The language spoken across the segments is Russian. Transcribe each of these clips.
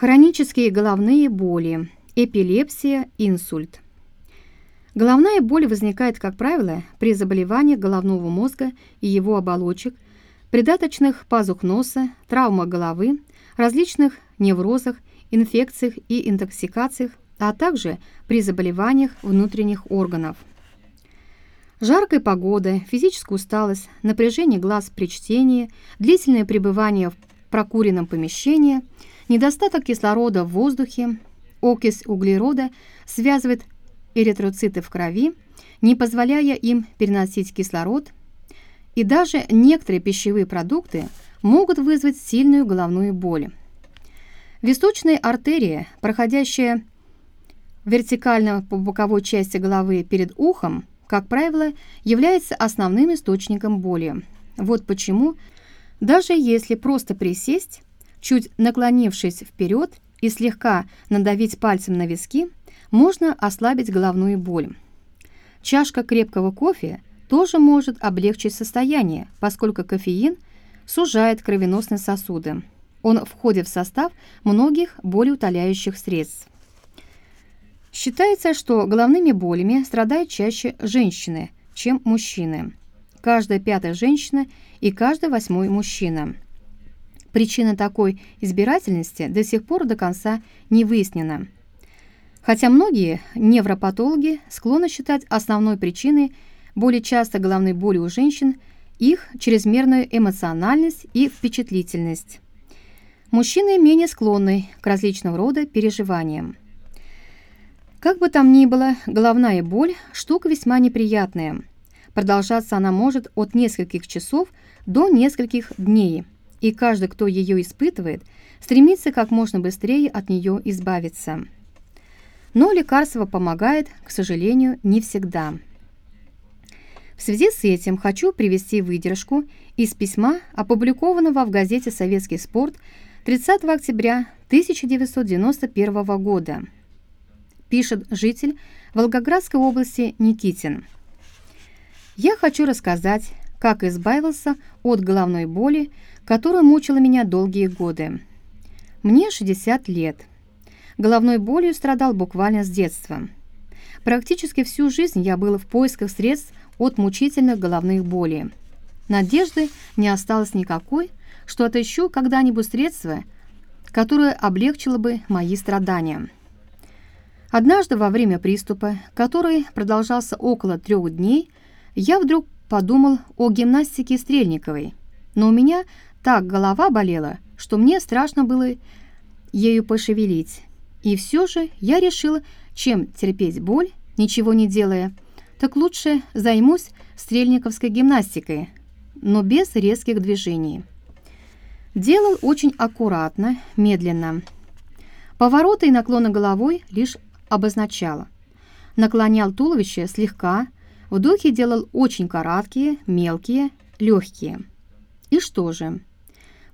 Хронические головные боли, эпилепсия, инсульт. Головная боль возникает, как правило, при заболеваниях головного мозга и его оболочек, придаточных пазух носа, травмах головы, различных неврозах, инфекциях и интоксикациях, а также при заболеваниях внутренних органов. Жаркая погода, физическая усталость, напряжение глаз при чтении, длительное пребывание в прокуренном помещении, недостаток кислорода в воздухе, окись углерода связывает эритроциты в крови, не позволяя им переносить кислород, и даже некоторые пищевые продукты могут вызвать сильную головную боль. Височная артерия, проходящая вертикально по боковой части головы перед ухом, как правило, является основным источником боли. Вот почему, даже если просто присесть, чуть наклонившись вперед и слегка надавить пальцем на виски, можно ослабить головную боль. Чашка крепкого кофе тоже может облегчить состояние, поскольку кофеин сужает кровеносные сосуды. Он входит в состав многих болеутоляющих средств. Считается, что головными болями страдают чаще женщины, чем мужчины. Каждая пятая женщина и каждый восьмой мужчина. Причина такой избирательности до сих пор до конца не выяснена. Хотя многие невропатологи склонны считать основной причиной более часто головной боли у женщин их чрезмерную эмоциональность и впечатлительность. Мужчины менее склонны к различного рода переживаниям. Как бы там ни было, головная боль – штука весьма неприятная. Продолжаться она может от нескольких часов до нескольких дней, и каждый, кто ее испытывает, стремится как можно быстрее от нее избавиться. Но лекарство помогает, к сожалению, не всегда. В связи с этим хочу привести выдержку из письма, опубликованного в газете «Советский спорт» 30 октября 1991 года – пишет житель Волгоградской области Никитин. «Я хочу рассказать, как избавился от головной боли, которая мучила меня долгие годы. Мне 60 лет. Головной болью страдал буквально с детства. Практически всю жизнь я был в поисках средств от мучительных головных болей. Надежды не осталось никакой, что отыщу когда-нибудь средство, которое облегчило бы мои страдания. Однажды во время приступа, который продолжался около трех дней, я вдруг подумал о гимнастике Стрельниковой. Но у меня так голова болела, что мне страшно было ею пошевелить. И все же я решила, чем терпеть боль, ничего не делая, так лучше займусь стрельниковской гимнастикой, но без резких движений. Делал очень аккуратно, медленно. Повороты и наклоны головой лишь обозначало. Наклонял туловище слегка, вдохи делал очень короткие, мелкие, легкие. И что же?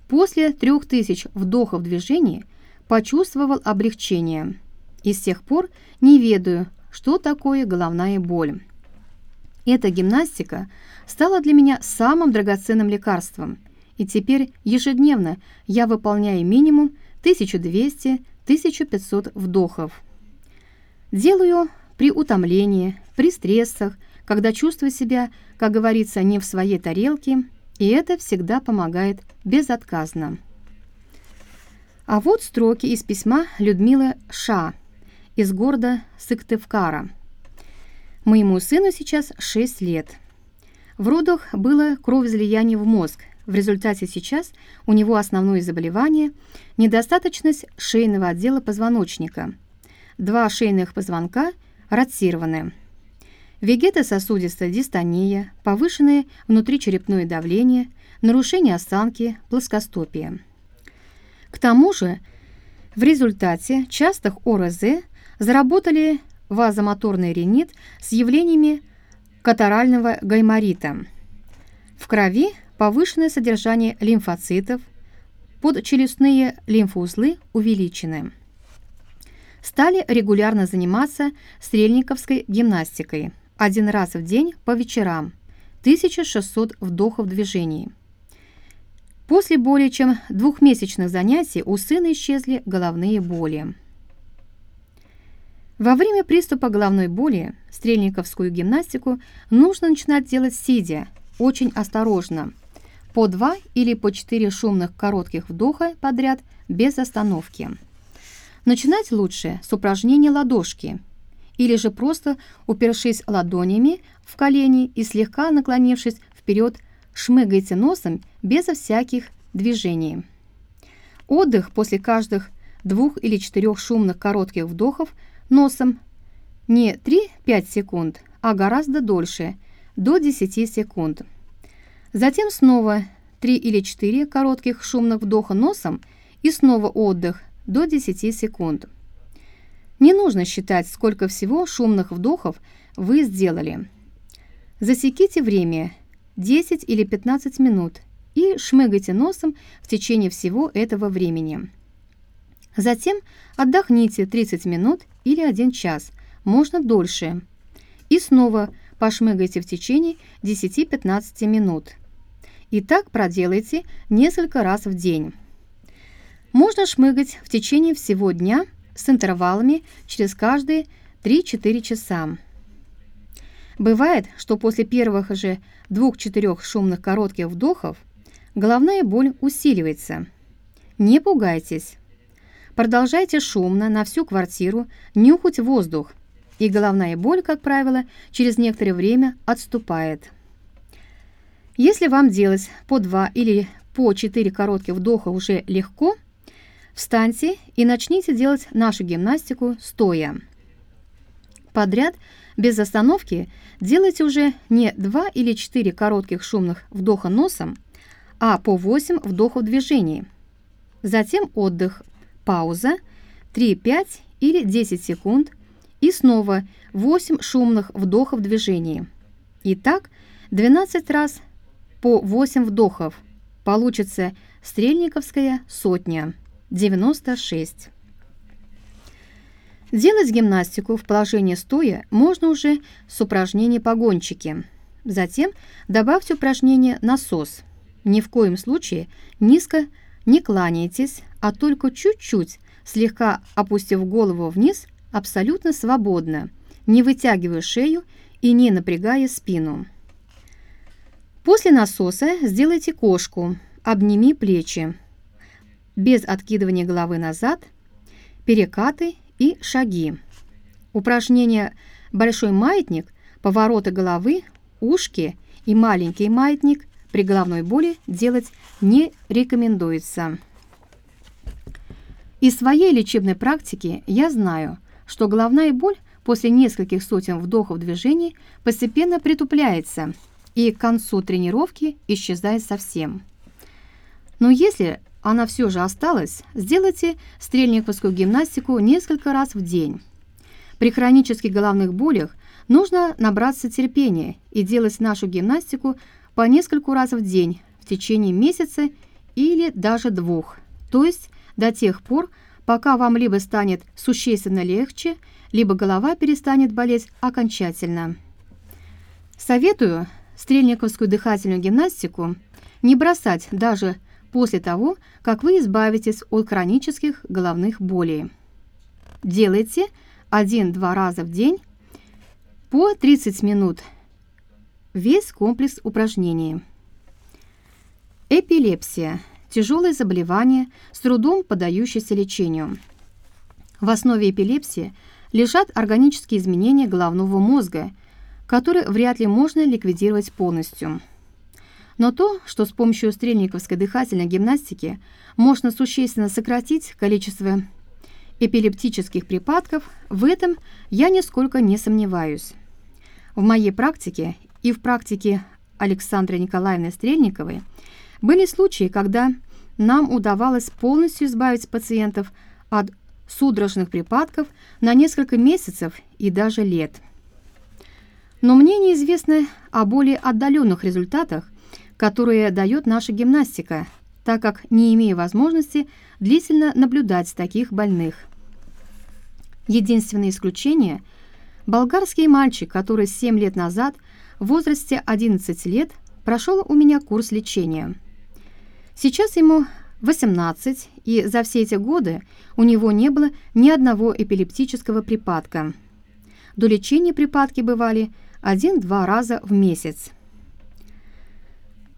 После трех тысяч вдохов движения почувствовал облегчение. И с тех пор не ведаю, что такое головная боль. Эта гимнастика стала для меня самым драгоценным лекарством, и теперь ежедневно я выполняю минимум 1200-1500 вдохов. Делаю при утомлении, при стрессах, когда чувствую себя, как говорится, не в своей тарелке, и это всегда помогает безотказно. А вот строки из письма Людмилы Ша из города Сыктывкара. Моему сыну сейчас 6 лет. В родах было кровоизлияние в мозг. В результате сейчас у него основное заболевание – недостаточность шейного отдела позвоночника – Два шейных позвонка ротированы. Вегетососудистая дистония, повышенное внутричерепное давление, нарушение осанки, плоскостопие. К тому же, в результате частых ОРЗ заработали вазомоторный ринит с явлениями катарального гайморита. В крови повышенное содержание лимфоцитов, подчелюстные лимфоузлы увеличены стали регулярно заниматься стрельниковской гимнастикой один раз в день по вечерам, 1600 вдохов движений. После более чем двухмесячных занятий у сына исчезли головные боли. Во время приступа головной боли стрельниковскую гимнастику нужно начинать делать сидя, очень осторожно, по два или по четыре шумных коротких вдоха подряд без остановки. Начинать лучше с упражнения ладошки или же просто упершись ладонями в колени и слегка наклонившись вперед, шмыгайте носом безо всяких движений. Отдых после каждых двух или четырех шумных коротких вдохов – носом не 3-5 секунд, а гораздо дольше, до 10 секунд. Затем снова 3 или 4 коротких шумных вдоха носом и снова отдых до 10 секунд. Не нужно считать, сколько всего шумных вдохов вы сделали. Засеките время 10 или 15 минут и шмыгайте носом в течение всего этого времени. Затем отдохните 30 минут или 1 час, можно дольше. И снова пошмыгайте в течение 10-15 минут. И так проделайте несколько раз в день. Можно шмыгать в течение всего дня с интервалами через каждые 3-4 часа. Бывает, что после первых же 2-4 шумных коротких вдохов головная боль усиливается. Не пугайтесь. Продолжайте шумно на всю квартиру нюхать воздух, и головная боль, как правило, через некоторое время отступает. Если вам делать по два или по четыре коротких вдоха уже легко, встаньте и начните делать нашу гимнастику стоя. Подряд, без остановки, делайте уже не два или четыре коротких шумных вдоха носом, а по 8 вдохов движений. Затем отдых пауза, 3-5 или 10 секунд и снова 8 шумных вдохов движения. Итак, 12 раз по 8 вдохов. Получится стрельниковская сотня, 96. Делать гимнастику в положении стоя можно уже с упражнений погончики. Затем добавьте упражнение насос. Ни в коем случае низко не кланяйтесь, а только чуть-чуть, слегка опустив голову вниз, абсолютно свободно, не вытягивая шею и не напрягая спину. После насоса сделайте кошку, обними плечи, без откидывания головы назад, перекаты и шаги. Упражнение «Большой маятник», повороты головы, ушки и маленький маятник при головной боли делать не рекомендуется. Из своей лечебной практики я знаю, что головная боль после нескольких сотен вдохов движений постепенно притупляется и к концу тренировки исчезает совсем. Но если она все же осталась, сделайте стрельниковскую гимнастику несколько раз в день. При хронических головных болях нужно набраться терпения и делать нашу гимнастику по нескольку раз в день в течение месяца или даже двух, то есть до тех пор, пока вам либо станет существенно легче, либо голова перестанет болеть окончательно. Советую стрельниковскую дыхательную гимнастику не бросать даже после того, как вы избавитесь от хронических головных болей. Делайте 1-2 раза в день по 30 минут Весь комплекс упражнений. Эпилепсия – тяжелое заболевание, с трудом поддающееся лечению. В основе эпилепсии лежат органические изменения головного мозга, которые вряд ли можно ликвидировать полностью. Но то, что с помощью стрельниковской дыхательной гимнастики можно существенно сократить количество эпилептических припадков, в этом я нисколько не сомневаюсь. В моей практике и в практике Александры Николаевны Стрельниковой были случаи, когда нам удавалось полностью избавить пациентов от судорожных припадков на несколько месяцев и даже лет. Но мне неизвестно о более отдаленных результатах, которые дает наша гимнастика, так как не имею возможности длительно наблюдать таких больных. Единственное исключение – болгарский мальчик, который 7 лет назад – в возрасте 11 лет прошел у меня курс лечения. Сейчас ему 18, и за все эти годы у него не было ни одного эпилептического припадка. До лечения припадки бывали один-два раза в месяц.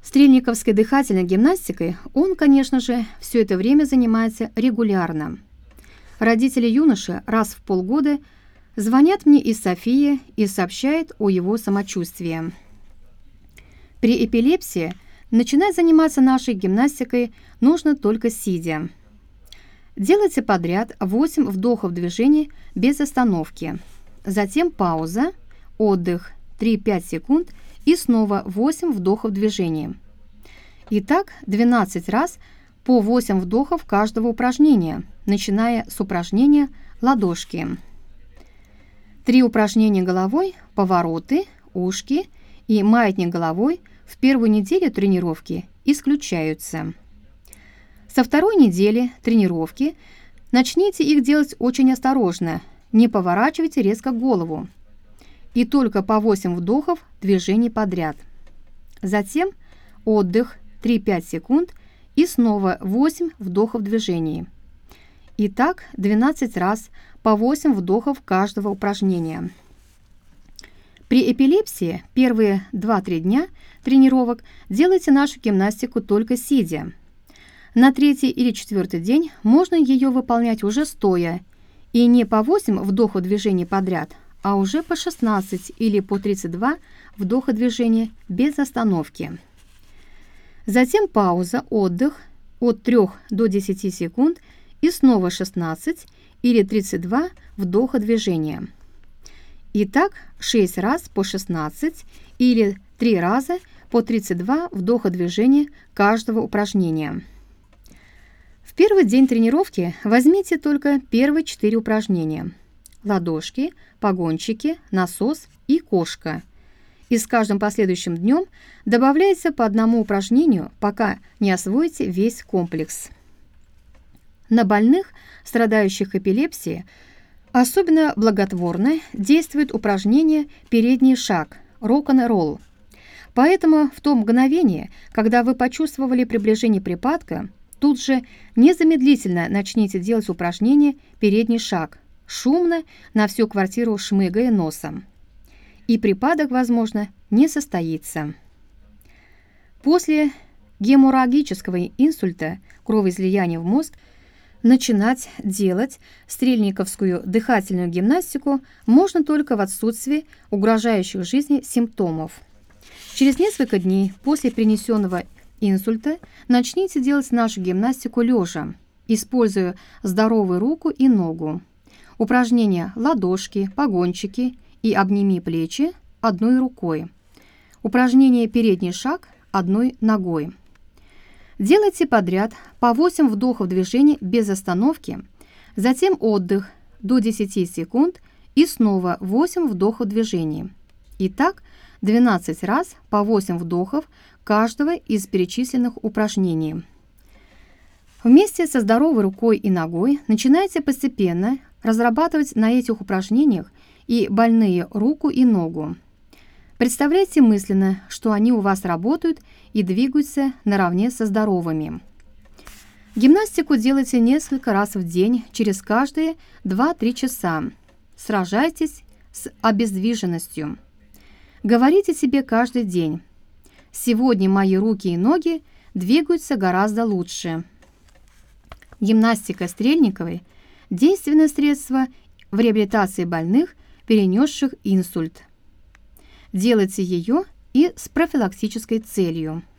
Стрельниковской дыхательной гимнастикой он, конечно же, все это время занимается регулярно. Родители юноши раз в полгода звонят мне из Софии и сообщают о его самочувствии. При эпилепсии начинать заниматься нашей гимнастикой нужно только сидя. Делайте подряд 8 вдохов движений без остановки. Затем пауза, отдых 3-5 секунд и снова 8 вдохов движения. Итак, 12 раз по 8 вдохов каждого упражнения, начиная с упражнения ладошки. Три упражнения головой, повороты, ушки и маятник головой в первую неделю тренировки исключаются. Со второй недели тренировки начните их делать очень осторожно, не поворачивайте резко голову и только по 8 вдохов движений подряд. Затем отдых 3-5 секунд и снова 8 вдохов движений. И так 12 раз по 8 вдохов каждого упражнения. При эпилепсии первые 2-3 дня тренировок делайте нашу гимнастику только сидя. На третий или четвертый день можно ее выполнять уже стоя, и не по 8 вдохов движений подряд, а уже по 16 или по 32 вдоха движения без остановки. Затем пауза, отдых от 3 до 10 секунд и снова 16 или 32 вдоха движения. Итак, 6 раз по 16 или 3 раза по 32 вдоха движения каждого упражнения. В первый день тренировки возьмите только первые 4 упражнения – ладошки, погончики, насос и кошка. И с каждым последующим днем добавляется по одному упражнению, пока не освоите весь комплекс. На больных, страдающих эпилепсией, особенно благотворно действует упражнение «передний шаг» – рок-н-ролл. Поэтому в то мгновение, когда вы почувствовали приближение припадка, тут же незамедлительно начните делать упражнение «передний шаг» шумно, на всю квартиру шмыгая носом. И припадок, возможно, не состоится. После геморрагического инсульта, кровоизлияния в мозг, начинать делать стрельниковскую дыхательную гимнастику можно только в отсутствии угрожающих жизни симптомов. Через несколько дней после принесенного инсульта начните делать нашу гимнастику лежа, используя здоровую руку и ногу. Упражнения ладошки, погончики и обними плечи одной рукой. Упражнение передний шаг одной ногой. Делайте подряд по 8 вдохов движений без остановки, затем отдых до 10 секунд и снова 8 вдохов движений. Итак, 12 раз по 8 вдохов каждого из перечисленных упражнений. Вместе со здоровой рукой и ногой начинайте постепенно разрабатывать на этих упражнениях и больные руку и ногу. Представляйте мысленно, что они у вас работают и двигаются наравне со здоровыми. Гимнастику делайте несколько раз в день, через каждые 2-3 часа. Сражайтесь с обездвиженностью. Говорите себе каждый день. Сегодня мои руки и ноги двигаются гораздо лучше. Гимнастика Стрельниковой – действенное средство в реабилитации больных, перенесших инсульт. Делайте ее и с профилактической целью –